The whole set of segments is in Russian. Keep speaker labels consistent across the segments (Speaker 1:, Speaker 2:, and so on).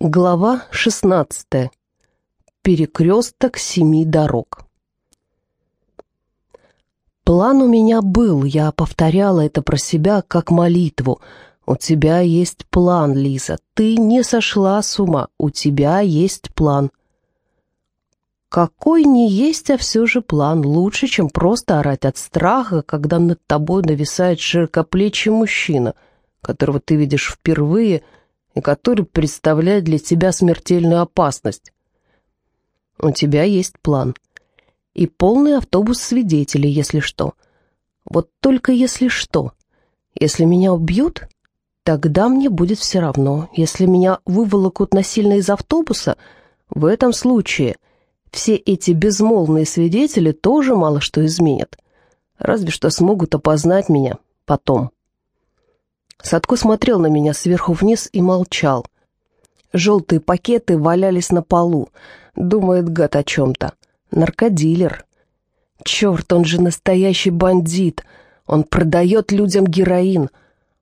Speaker 1: Глава 16. Перекресток семи дорог. План у меня был, я повторяла это про себя как молитву. У тебя есть план, Лиза, ты не сошла с ума, у тебя есть план. Какой не есть, а все же план, лучше, чем просто орать от страха, когда над тобой нависает широкоплечий мужчина, которого ты видишь впервые — и который представляет для тебя смертельную опасность. У тебя есть план. И полный автобус свидетелей, если что. Вот только если что. Если меня убьют, тогда мне будет все равно. Если меня выволокут насильно из автобуса, в этом случае все эти безмолвные свидетели тоже мало что изменят. Разве что смогут опознать меня потом. Садко смотрел на меня сверху вниз и молчал. Желтые пакеты валялись на полу. Думает гад о чем-то. Наркодилер. Черт, он же настоящий бандит. Он продает людям героин.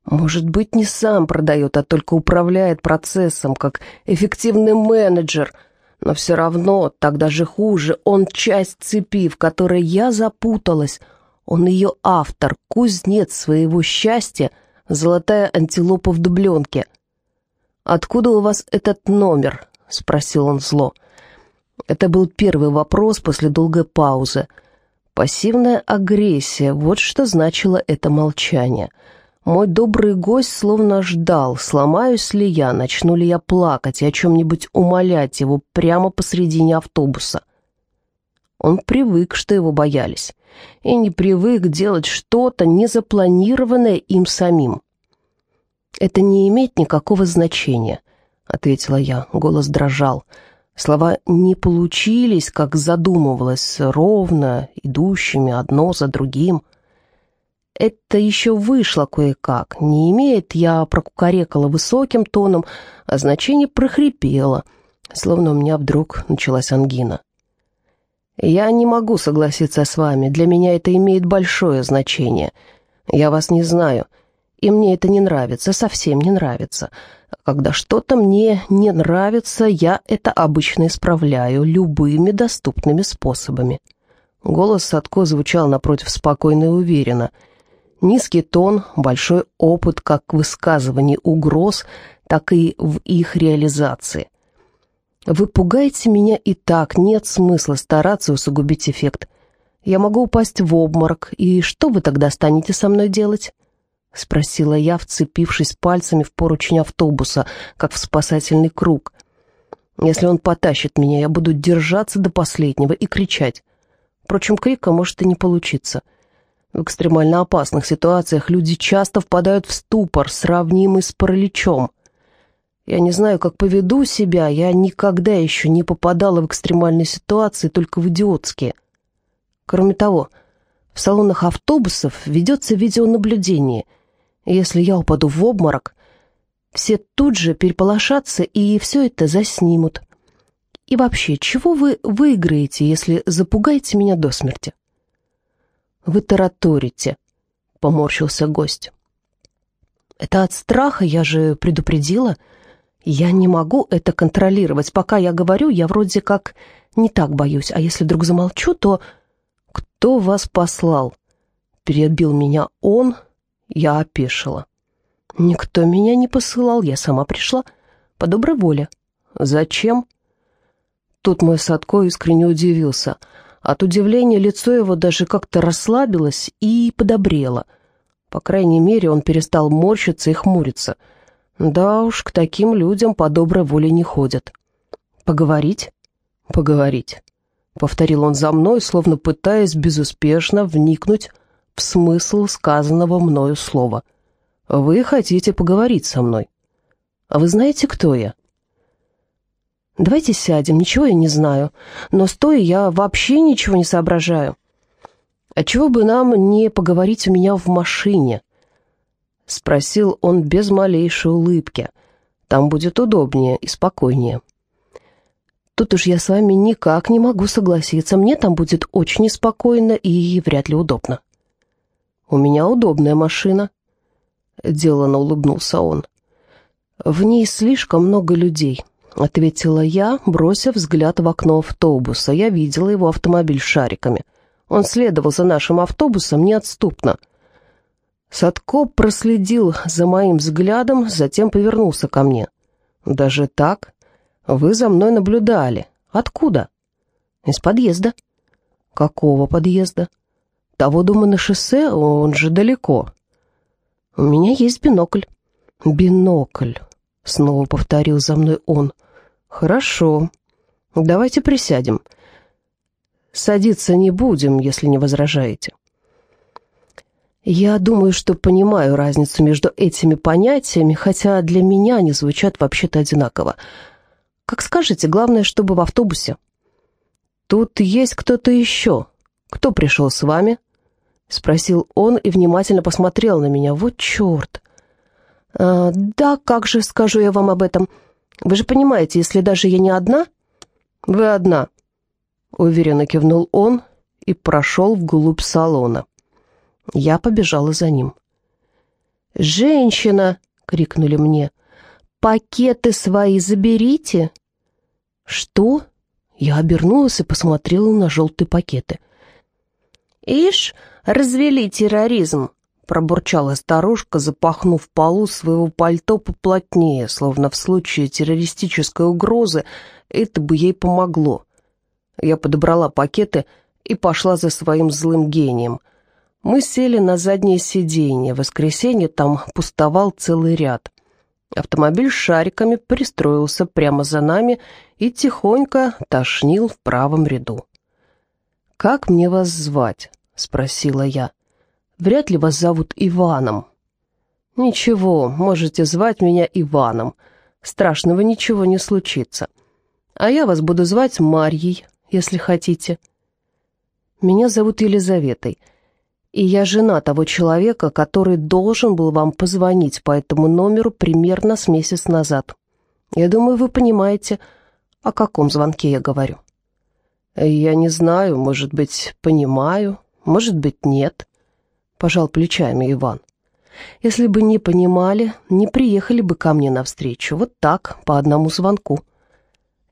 Speaker 1: Может быть, не сам продает, а только управляет процессом, как эффективный менеджер. Но все равно, так даже хуже, он часть цепи, в которой я запуталась. Он ее автор, кузнец своего счастья — золотая антилопа в дубленке. «Откуда у вас этот номер?» — спросил он зло. Это был первый вопрос после долгой паузы. Пассивная агрессия — вот что значило это молчание. Мой добрый гость словно ждал, сломаюсь ли я, начну ли я плакать и о чем-нибудь умолять его прямо посредине автобуса. Он привык, что его боялись, и не привык делать что-то незапланированное им самим. «Это не имеет никакого значения», — ответила я. Голос дрожал. Слова не получились, как задумывалось, ровно, идущими одно за другим. Это еще вышло кое-как. Не имеет, я прокукарекала высоким тоном, а значение прохрипело, словно у меня вдруг началась ангина. «Я не могу согласиться с вами. Для меня это имеет большое значение. Я вас не знаю, и мне это не нравится, совсем не нравится. Когда что-то мне не нравится, я это обычно исправляю любыми доступными способами». Голос Садко звучал напротив спокойно и уверенно. Низкий тон, большой опыт как в высказывании угроз, так и в их реализации. Вы пугаете меня и так, нет смысла стараться усугубить эффект. Я могу упасть в обморок, и что вы тогда станете со мной делать?» — спросила я, вцепившись пальцами в поручень автобуса, как в спасательный круг. «Если он потащит меня, я буду держаться до последнего и кричать. Впрочем, крика может и не получиться. В экстремально опасных ситуациях люди часто впадают в ступор, сравнимый с параличом». Я не знаю, как поведу себя, я никогда еще не попадала в экстремальные ситуации, только в идиотские. Кроме того, в салонах автобусов ведется видеонаблюдение. Если я упаду в обморок, все тут же переполошатся и все это заснимут. И вообще, чего вы выиграете, если запугаете меня до смерти? Вы тараторите, поморщился гость. Это от страха, я же предупредила, — я не могу это контролировать. Пока я говорю, я вроде как не так боюсь. А если вдруг замолчу, то... Кто вас послал? Перебил меня он. Я опешила. Никто меня не посылал, я сама пришла. По доброй воле. Зачем? Тут мой Садко искренне удивился. От удивления лицо его даже как-то расслабилось и подобрело. По крайней мере, он перестал морщиться и хмуриться — да уж, к таким людям по доброй воле не ходят. Поговорить? Поговорить. Повторил он за мной, словно пытаясь безуспешно вникнуть в смысл сказанного мною слова. Вы хотите поговорить со мной. А вы знаете, кто я? Давайте сядем, ничего я не знаю, но стоя я вообще ничего не соображаю. А чего бы нам не поговорить у меня в машине? — спросил он без малейшей улыбки. «Там будет удобнее и спокойнее». «Тут уж я с вами никак не могу согласиться. Мне там будет очень спокойно и вряд ли удобно». «У меня удобная машина», — деланно улыбнулся он. «В ней слишком много людей. — ответила я, бросив взгляд в окно автобуса. Я видела его автомобиль с шариками. Он следовал за нашим автобусом неотступно. Садко проследил за моим взглядом, затем повернулся ко мне. «Даже так? Вы за мной наблюдали. Откуда?» «Из подъезда». «Какого подъезда?» «Того дома на шоссе, он же далеко». «У меня есть бинокль». «Бинокль», — снова повторил за мной он. «Хорошо. Давайте присядем. Садиться не будем, если не возражаете». Я думаю, что понимаю разницу между этими понятиями, хотя для меня они звучат вообще-то одинаково. Как скажете, главное, чтобы в автобусе. Тут есть кто-то еще. Кто пришел с вами?» Спросил он и внимательно посмотрел на меня. «Вот черт!» а, «Да, как же скажу я вам об этом? Вы же понимаете, если даже я не одна...» «Вы одна», — уверенно кивнул он и прошел вглубь салона. Я побежала за ним. «Женщина!» — крикнули мне. «Пакеты свои заберите!» «Что?» Я обернулась и посмотрела на желтые пакеты. «Ишь, развели терроризм!» — пробурчала старушка, запахнув полу своего пальто поплотнее, словно в случае террористической угрозы это бы ей помогло. Я подобрала пакеты и пошла за своим злым гением — мы сели на заднее сиденье. В воскресенье там пустовал целый ряд. Автомобиль с шариками пристроился прямо за нами и тихонько тошнил в правом ряду. «Как мне вас звать?» — спросила я. «Вряд ли вас зовут Иваном». «Ничего, можете звать меня Иваном. Страшного ничего не случится. А я вас буду звать Марьей, если хотите». «Меня зовут Елизаветой» и я жена того человека, который должен был вам позвонить по этому номеру примерно с месяц назад. Я думаю, вы понимаете, о каком звонке я говорю. Я не знаю, может быть, понимаю, может быть, нет, пожал плечами Иван. Если бы не понимали, не приехали бы ко мне навстречу, вот так, по одному звонку.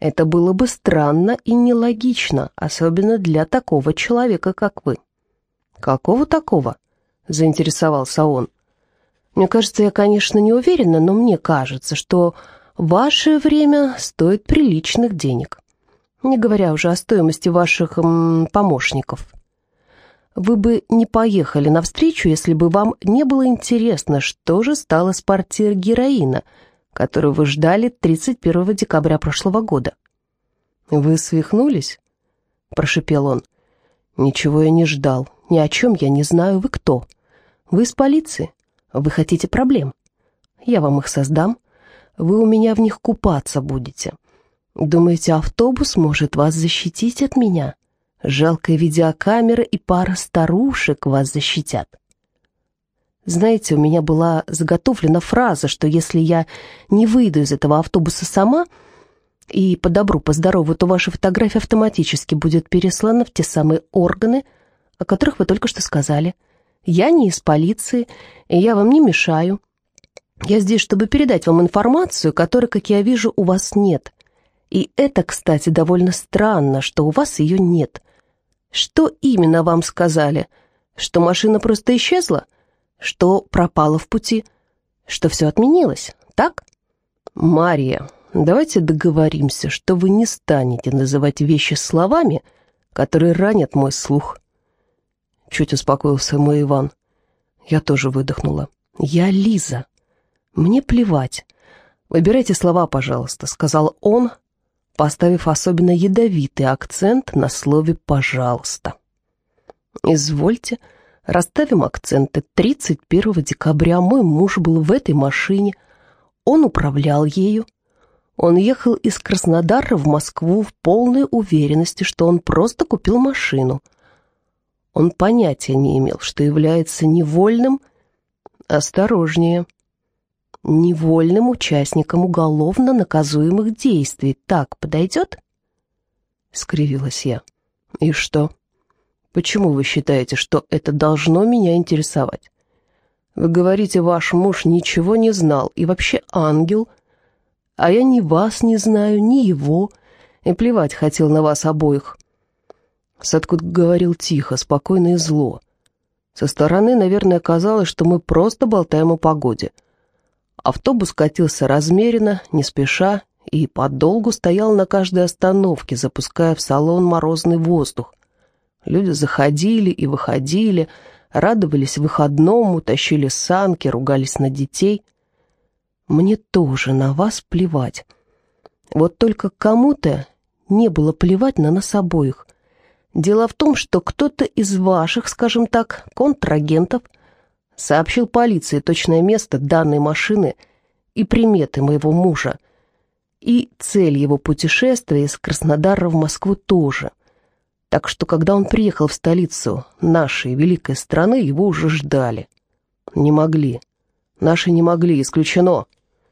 Speaker 1: Это было бы странно и нелогично, особенно для такого человека, как вы. «Какого такого?» — заинтересовался он. «Мне кажется, я, конечно, не уверена, но мне кажется, что ваше время стоит приличных денег, не говоря уже о стоимости ваших м, помощников. Вы бы не поехали навстречу, если бы вам не было интересно, что же стало с партией героина, которую вы ждали 31 декабря прошлого года». «Вы свихнулись?» — прошипел он. «Ничего я не ждал, ни о чем я не знаю, вы кто? Вы из полиции? Вы хотите проблем? Я вам их создам. Вы у меня в них купаться будете. Думаете, автобус может вас защитить от меня? Жалкая видеокамера и пара старушек вас защитят. Знаете, у меня была заготовлена фраза, что если я не выйду из этого автобуса сама и по добру, по здорову, то ваша фотография автоматически будет переслана в те самые органы, о которых вы только что сказали. Я не из полиции, и я вам не мешаю. Я здесь, чтобы передать вам информацию, которой, как я вижу, у вас нет. И это, кстати, довольно странно, что у вас ее нет. Что именно вам сказали? Что машина просто исчезла? Что пропала в пути? Что все отменилось, так? Мария, давайте договоримся, что вы не станете называть вещи словами, которые ранят мой слух. Чуть успокоился мой Иван. Я тоже выдохнула. «Я Лиза. Мне плевать. Выбирайте слова, пожалуйста», — сказал он, поставив особенно ядовитый акцент на слове «пожалуйста». «Извольте, расставим акценты. 31 декабря мой муж был в этой машине. Он управлял ею. Он ехал из Краснодара в Москву в полной уверенности, что он просто купил машину — он понятия не имел, что является невольным, осторожнее, невольным участником уголовно наказуемых действий. Так подойдет? Скривилась я. И что? Почему вы считаете, что это должно меня интересовать? Вы говорите, ваш муж ничего не знал, и вообще ангел. а я ни вас не знаю, ни его, и плевать хотел на вас обоих». Садко говорил тихо, спокойно и зло. Со стороны, наверное, казалось, что мы просто болтаем о погоде. Автобус катился размеренно, не спеша, и подолгу стоял на каждой остановке, запуская в салон морозный воздух. Люди заходили и выходили, радовались выходному, тащили санки, ругались на детей. Мне тоже на вас плевать. Вот только кому-то не было плевать на нас обоих. Дело в том, что кто-то из ваших, скажем так, контрагентов сообщил полиции точное место данной машины и приметы моего мужа, и цель его путешествия из Краснодара в Москву тоже. Так что, когда он приехал в столицу нашей великой страны, его уже ждали. Не могли. Наши не могли, исключено,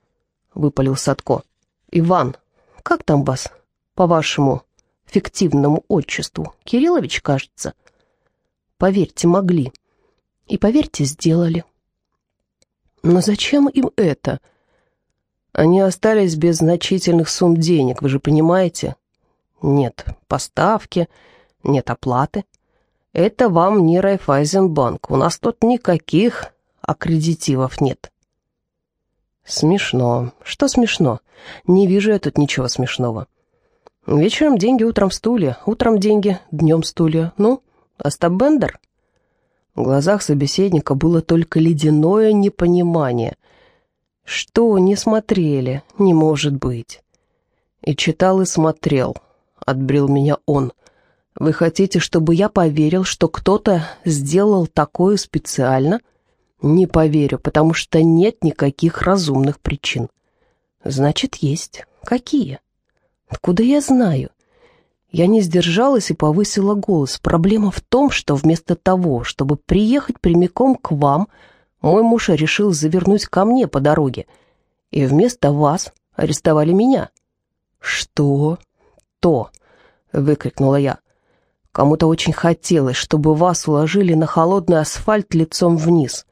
Speaker 1: — выпалил Садко. Иван, как там вас, по-вашему, фиктивному отчеству? Кириллович, кажется. Поверьте, могли. И, поверьте, сделали. Но зачем им это? Они остались без значительных сумм денег, вы же понимаете? Нет поставки, нет оплаты. Это вам не Райфайзенбанк. У нас тут никаких аккредитивов нет. Смешно. Что смешно? Не вижу я тут ничего смешного. Вечером деньги, утром стулья. Утром деньги, днем стулья. Ну, Остап Бендер? В глазах собеседника было только ледяное непонимание. Что, не смотрели? Не может быть. И читал, и смотрел. Отбрил меня он — вы хотите, чтобы я поверил, что кто-то сделал такое специально? Не поверю, потому что нет никаких разумных причин. Значит, есть. Какие? Откуда я знаю? Я не сдержалась и повысила голос. Проблема в том, что вместо того, чтобы приехать прямиком к вам, мой муж решил завернуть ко мне по дороге. И вместо вас арестовали меня. «Что?» «То!» — выкрикнула я. Кому-то очень хотелось, чтобы вас уложили на холодный асфальт лицом вниз.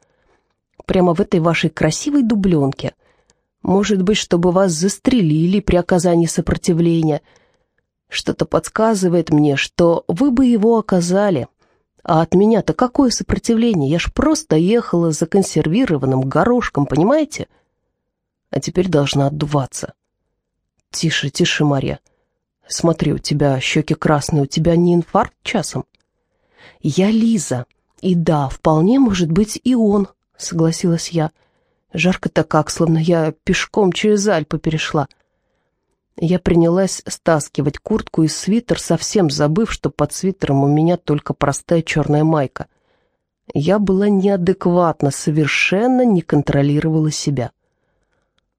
Speaker 1: Прямо в этой вашей красивой дубленке. Может быть, чтобы вас застрелили при оказании сопротивления. Что-то подсказывает мне, что вы бы его оказали. А от меня-то какое сопротивление? Я ж просто ехала за консервированным горошком, понимаете? А теперь должна отдуваться. Тише, тише, Марья. Смотри, у тебя щеки красные, у тебя не инфаркт часом? Я Лиза. И да, вполне может быть и он, согласилась я. Жарко-то как, словно я пешком через Альпы перешла. Я принялась стаскивать куртку и свитер, совсем забыв, что под свитером у меня только простая черная майка. Я была неадекватна, совершенно не контролировала себя.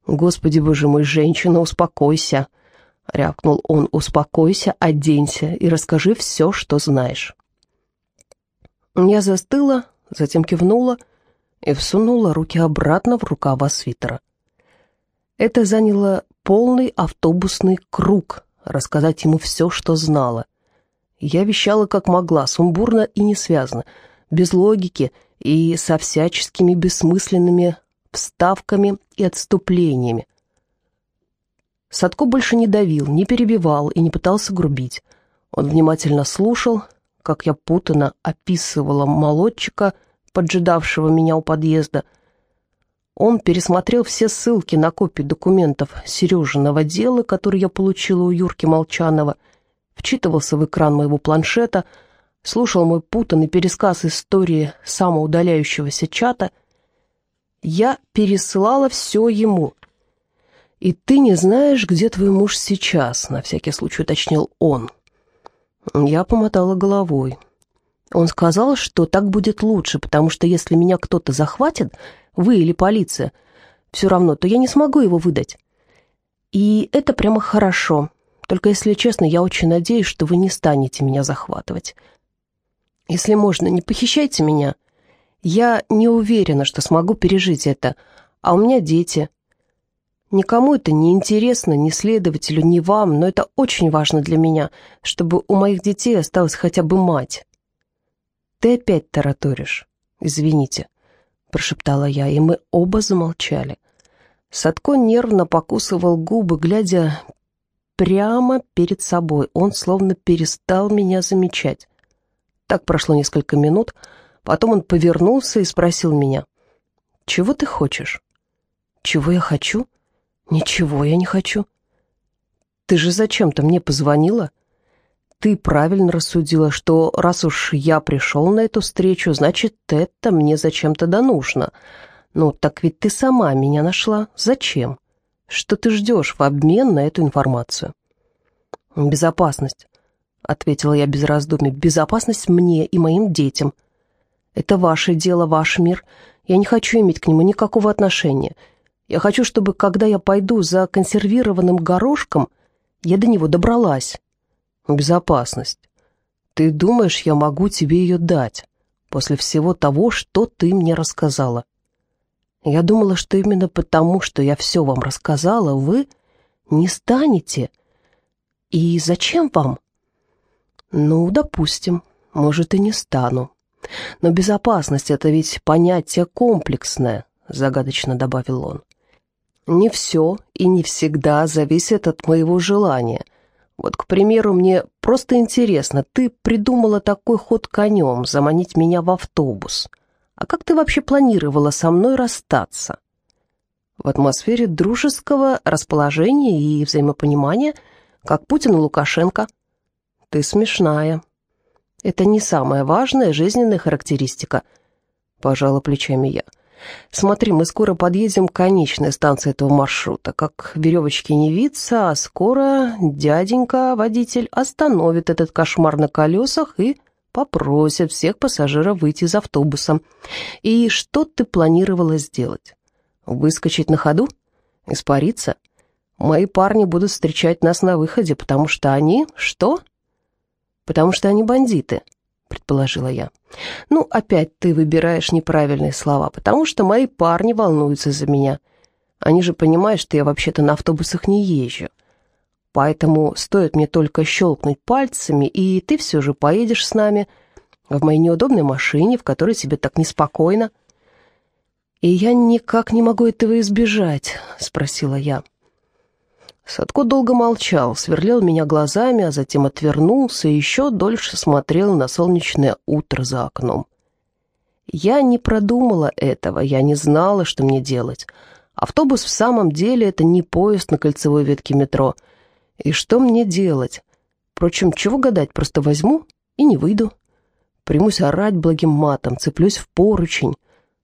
Speaker 1: «Господи, боже мой, женщина, успокойся!» — рявкнул он, — «успокойся, оденься и расскажи все, что знаешь». Я застыла, затем кивнула и всунула руки обратно в рукава свитера. Это заняло полный автобусный круг, рассказать ему все, что знала. Я вещала как могла, сумбурно и несвязно, без логики и со всяческими бессмысленными вставками и отступлениями, Садко больше не давил, не перебивал и не пытался грубить. Он внимательно слушал, как я путано описывала молодчика, поджидавшего меня у подъезда. Он пересмотрел все ссылки на копии документов Сережиного дела, которые я получила у Юрки Молчанова, вчитывался в экран моего планшета, слушал мой путанный пересказ истории самоудаляющегося чата. Я пересылала все ему — «И ты не знаешь, где твой муж сейчас?» — на всякий случай уточнил он. Я помотала головой. Он сказал, что так будет лучше, потому что если меня кто-то захватит, вы или полиция, все равно, то я не смогу его выдать. И это прямо хорошо. Только, если честно, я очень надеюсь, что вы не станете меня захватывать. Если можно, не похищайте меня. Я не уверена, что смогу пережить это, а у меня дети. Никому это не интересно, ни следователю, ни вам, но это очень важно для меня, чтобы у моих детей осталась хотя бы мать. Ты опять тараторишь. Извините, прошептала я, и мы оба замолчали. Садко нервно покусывал губы, глядя прямо перед собой. Он словно перестал меня замечать. Так прошло несколько минут, потом он повернулся и спросил меня, «Чего ты хочешь?» «Чего я хочу?» «Ничего я не хочу». «Ты же зачем-то мне позвонила?» «Ты правильно рассудила, что раз уж я пришел на эту встречу, значит, это мне зачем-то да нужно. Ну, так ведь ты сама меня нашла. Зачем? Что ты ждешь в обмен на эту информацию?» «Безопасность», — ответила я без раздумий. «Безопасность мне и моим детям. Это ваше дело, ваш мир. Я не хочу иметь к нему никакого отношения. Я хочу, чтобы, когда я пойду за консервированным горошком, я до него добралась. Безопасность. Ты думаешь, я могу тебе ее дать после всего того, что ты мне рассказала? Я думала, что именно потому, что я все вам рассказала, вы не станете. И зачем вам? Ну, допустим, может, и не стану. Но безопасность — это ведь понятие комплексное, загадочно добавил он. Не все и не всегда зависит от моего желания. Вот, к примеру, мне просто интересно, ты придумала такой ход конем, заманить меня в автобус. А как ты вообще планировала со мной расстаться? В атмосфере дружеского расположения и взаимопонимания, как Путин и Лукашенко. Ты смешная. Это не самая важная жизненная характеристика, пожала плечами я. Смотри, мы скоро подъедем к конечной станции этого маршрута. Как веревочки не виться, а скоро дяденька, водитель, остановит этот кошмар на колесах и попросит всех пассажиров выйти из автобуса. И что ты планировала сделать? Выскочить на ходу? Испариться? Мои парни будут встречать нас на выходе, потому что они... Что? Потому что они бандиты. — предположила я. «Ну, опять ты выбираешь неправильные слова, потому что мои парни волнуются за меня. Они же понимают, что я вообще-то на автобусах не езжу. Поэтому стоит мне только щелкнуть пальцами, и ты все же поедешь с нами в моей неудобной машине, в которой тебе так неспокойно». «И я никак не могу этого избежать», — спросила я. Садко долго молчал, сверлил меня глазами, а затем отвернулся и еще дольше смотрел на солнечное утро за окном. Я не продумала этого, я не знала, что мне делать. Автобус в самом деле это не поезд на кольцевой ветке метро. И что мне делать? Впрочем, чего гадать, просто возьму и не выйду. Примусь орать благим матом, цеплюсь в поручень,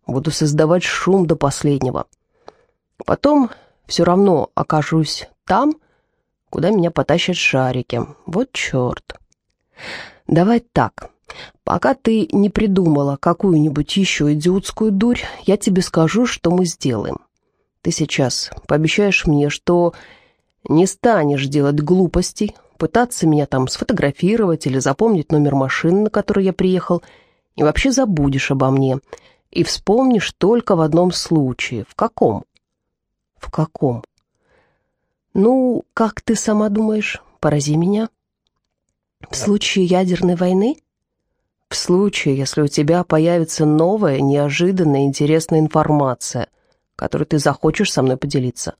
Speaker 1: буду создавать шум до последнего. Потом все равно окажусь там, куда меня потащат шарики. Вот черт. Давай так. Пока ты не придумала какую-нибудь еще идиотскую дурь, я тебе скажу, что мы сделаем. Ты сейчас пообещаешь мне, что не станешь делать глупостей, пытаться меня там сфотографировать или запомнить номер машины, на которой я приехал, и вообще забудешь обо мне. И вспомнишь только в одном случае. В каком? В каком? «Ну, как ты сама думаешь? Порази меня». «В случае ядерной войны?» «В случае, если у тебя появится новая, неожиданная, интересная информация, которой ты захочешь со мной поделиться».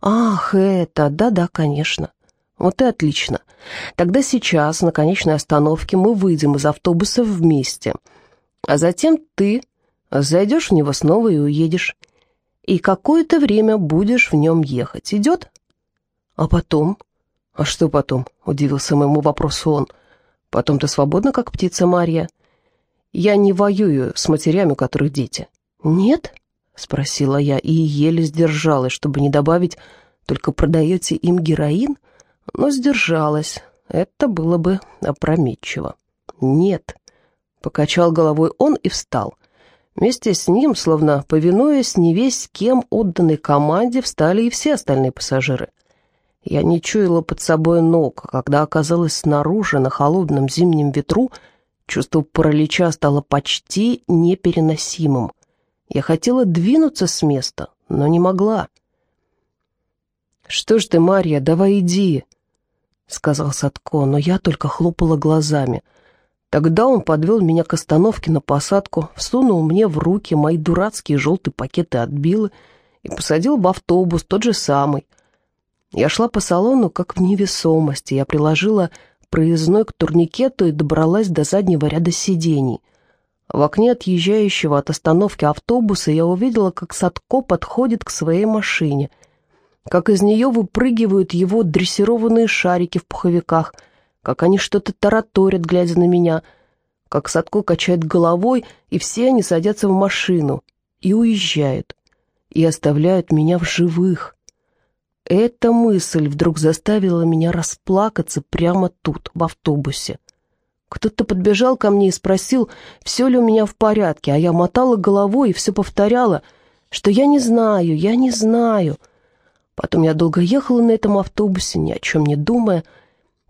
Speaker 1: «Ах, это, да-да, конечно». «Вот и отлично. Тогда сейчас, на конечной остановке, мы выйдем из автобуса вместе. А затем ты зайдешь в него снова и уедешь. И какое-то время будешь в нем ехать. Идет?» «А потом?» «А что потом?» — удивился моему вопросу он. «Потом ты свободна, как птица Марья. Я не воюю с матерями, у которых дети». «Нет?» — спросила я и еле сдержалась, чтобы не добавить «только продаете им героин?» Но сдержалась. Это было бы опрометчиво. «Нет», — покачал головой он и встал. Вместе с ним, словно повинуясь не весь кем отданной команде, встали и все остальные пассажиры. Я не чуяла под собой ног, а когда оказалась снаружи на холодном зимнем ветру, чувство паралича стало почти непереносимым. Я хотела двинуться с места, но не могла. «Что ж ты, Марья, давай иди», — сказал Садко, но я только хлопала глазами. Тогда он подвел меня к остановке на посадку, всунул мне в руки мои дурацкие желтые пакеты от Биллы и посадил в автобус, тот же самый. Я шла по салону, как в невесомости. Я приложила проездной к турникету и добралась до заднего ряда сидений. В окне отъезжающего от остановки автобуса я увидела, как Садко подходит к своей машине, как из нее выпрыгивают его дрессированные шарики в пуховиках, как они что-то тараторят, глядя на меня, как Садко качает головой, и все они садятся в машину и уезжают, и оставляют меня в живых. Эта мысль вдруг заставила меня расплакаться прямо тут, в автобусе. Кто-то подбежал ко мне и спросил, все ли у меня в порядке, а я мотала головой и все повторяла, что я не знаю, я не знаю. Потом я долго ехала на этом автобусе, ни о чем не думая,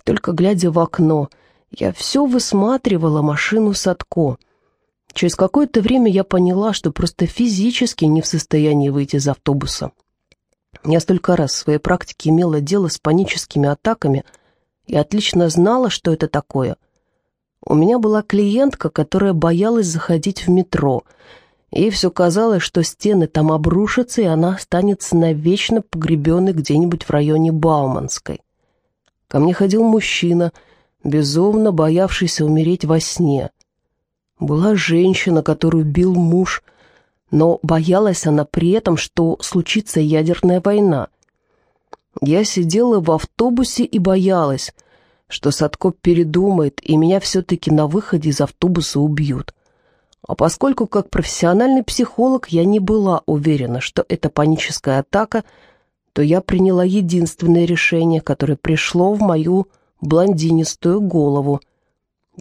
Speaker 1: только глядя в окно. Я все высматривала машину Садко. Через какое-то время я поняла, что просто физически не в состоянии выйти из автобуса. Я столько раз в своей практике имела дело с паническими атаками и отлично знала, что это такое — у меня была клиентка, которая боялась заходить в метро. Ей все казалось, что стены там обрушатся, и она останется навечно погребенной где-нибудь в районе Бауманской. Ко мне ходил мужчина, безумно боявшийся умереть во сне. Была женщина, которую бил муж, но боялась она при этом, что случится ядерная война. Я сидела в автобусе и боялась — что Садко передумает, и меня все-таки на выходе из автобуса убьют. А поскольку как профессиональный психолог я не была уверена, что это паническая атака, то я приняла единственное решение, которое пришло в мою блондинистую голову.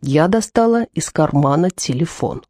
Speaker 1: Я достала из кармана телефон.